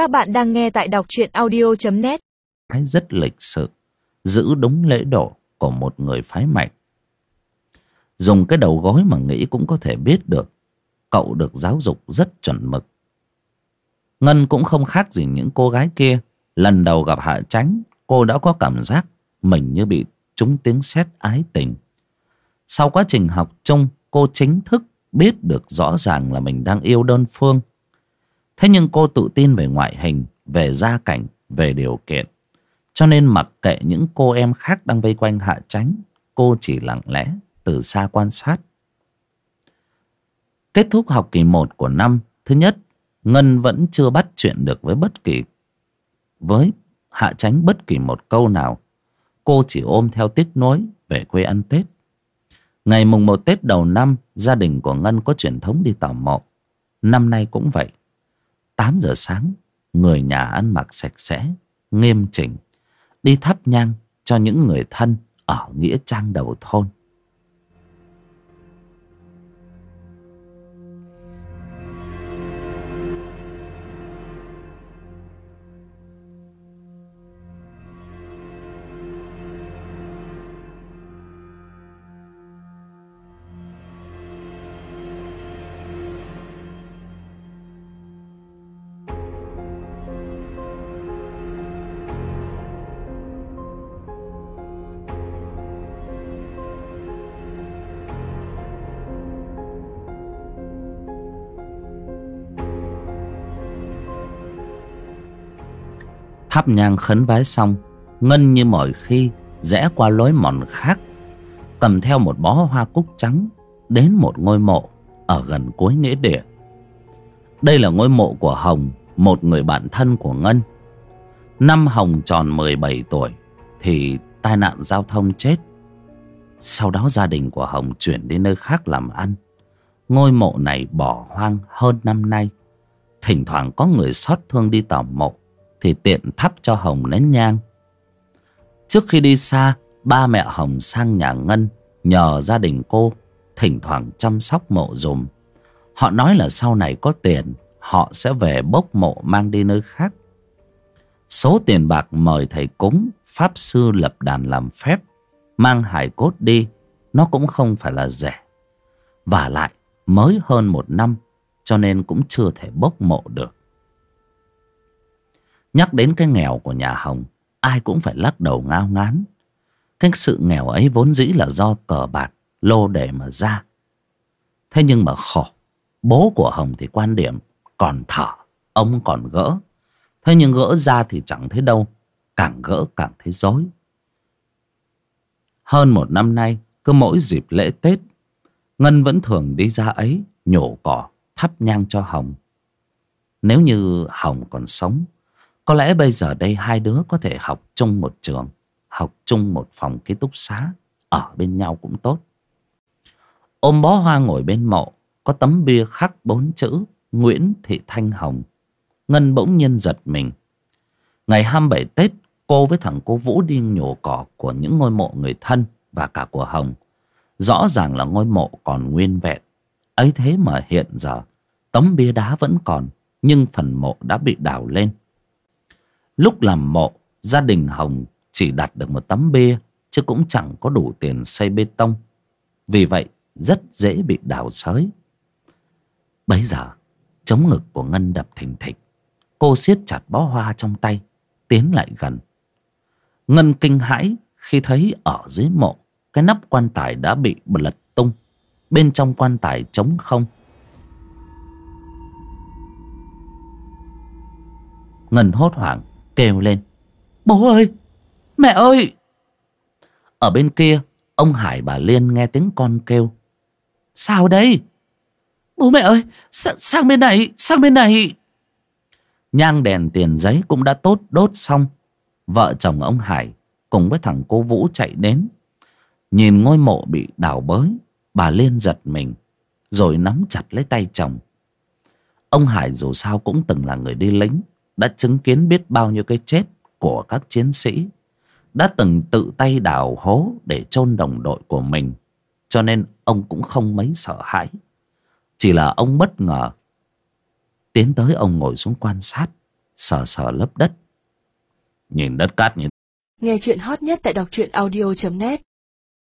Các bạn đang nghe tại đọc truyện audio.net Thấy rất lịch sự, Giữ đúng lễ độ của một người phái mạnh. Dùng cái đầu gối mà nghĩ cũng có thể biết được, Cậu được giáo dục rất chuẩn mực. Ngân cũng không khác gì những cô gái kia. Lần đầu gặp Hạ Tránh Cô đã có cảm giác Mình như bị trúng tiếng sét ái tình. Sau quá trình học chung, Cô chính thức biết được rõ ràng là mình đang yêu đơn phương. Thế nhưng cô tự tin về ngoại hình, về gia cảnh, về điều kiện. Cho nên mặc kệ những cô em khác đang vây quanh hạ tránh, cô chỉ lặng lẽ từ xa quan sát. Kết thúc học kỳ 1 của năm, thứ nhất, Ngân vẫn chưa bắt chuyện được với bất kỳ với hạ tránh bất kỳ một câu nào. Cô chỉ ôm theo tiếc nối về quê ăn Tết. Ngày mùng một Tết đầu năm, gia đình của Ngân có truyền thống đi tảo mộ. Năm nay cũng vậy. 8 giờ sáng, Người nhà ăn mặc sạch sẽ, Nghiêm chỉnh, Đi thắp nhang cho những người thân Ở Nghĩa Trang đầu thôn. Thắp nhang khấn vái xong, Ngân như mọi khi, Rẽ qua lối mòn khác, Cầm theo một bó hoa cúc trắng Đến một ngôi mộ Ở gần cuối nghĩa địa. Đây là ngôi mộ của Hồng, Một người bạn thân của Ngân. Năm Hồng tròn 17 tuổi Thì tai nạn giao thông chết. Sau đó gia đình của Hồng chuyển đi nơi khác làm ăn. Ngôi mộ này bỏ hoang hơn năm nay. Thỉnh thoảng có người xót thương đi tảo mộ thì tiện thắp cho Hồng nén nhang. Trước khi đi xa, ba mẹ Hồng sang nhà Ngân nhờ gia đình cô thỉnh thoảng chăm sóc mộ dùm. Họ nói là sau này có tiền, họ sẽ về bốc mộ mang đi nơi khác. Số tiền bạc mời thầy cúng, pháp sư lập đàn làm phép, mang hải cốt đi, nó cũng không phải là rẻ. Và lại, mới hơn một năm, cho nên cũng chưa thể bốc mộ được. Nhắc đến cái nghèo của nhà Hồng, Ai cũng phải lắc đầu ngao ngán. Cái sự nghèo ấy vốn dĩ là do cờ bạc, Lô đề mà ra. Thế nhưng mà khổ, Bố của Hồng thì quan điểm, Còn thở, Ông còn gỡ. Thế nhưng gỡ ra thì chẳng thấy đâu, Càng gỡ càng thấy dối Hơn một năm nay, Cứ mỗi dịp lễ Tết, Ngân vẫn thường đi ra ấy, Nhổ cỏ, Thắp nhang cho Hồng. Nếu như Hồng còn sống có lẽ bây giờ đây hai đứa có thể học chung một trường, học chung một phòng ký túc xá, ở bên nhau cũng tốt. Ôm bó hoa ngồi bên mộ, có tấm bia khắc bốn chữ Nguyễn Thị Thanh Hồng. Ngân bỗng nhiên giật mình. Ngày 27 Tết, cô với thằng cô Vũ đi nhổ cỏ của những ngôi mộ người thân và cả của Hồng. Rõ ràng là ngôi mộ còn nguyên vẹn. Ấy thế mà hiện giờ, tấm bia đá vẫn còn, nhưng phần mộ đã bị đào lên. Lúc làm mộ, gia đình Hồng chỉ đặt được một tấm bia, chứ cũng chẳng có đủ tiền xây bê tông. Vì vậy, rất dễ bị đào sới. Bấy giờ, chống ngực của Ngân đập thình thịch. Cô siết chặt bó hoa trong tay, tiến lại gần. Ngân kinh hãi khi thấy ở dưới mộ, cái nắp quan tài đã bị lật tung. Bên trong quan tài trống không. Ngân hốt hoảng kêu lên. Bố ơi Mẹ ơi! Ở bên kia Ông Hải bà Liên nghe tiếng con kêu. Sao đây? Bố mẹ ơi sang, sang bên này Sang bên này. Nhang đèn tiền giấy cũng đã tốt đốt xong. Vợ chồng ông Hải Cùng với thằng cô Vũ chạy đến. Nhìn ngôi mộ bị đào bới Bà Liên giật mình Rồi nắm chặt lấy tay chồng. Ông Hải dù sao cũng từng là người đi lính đã chứng kiến biết bao nhiêu cái chết của các chiến sĩ, đã từng tự tay đào hố để chôn đồng đội của mình, cho nên ông cũng không mấy sợ hãi. Chỉ là ông bất ngờ, tiến tới ông ngồi xuống quan sát, sờ sờ lớp đất. Nhìn đất cát như Nghe chuyện hot nhất tại đọc truyện audio.net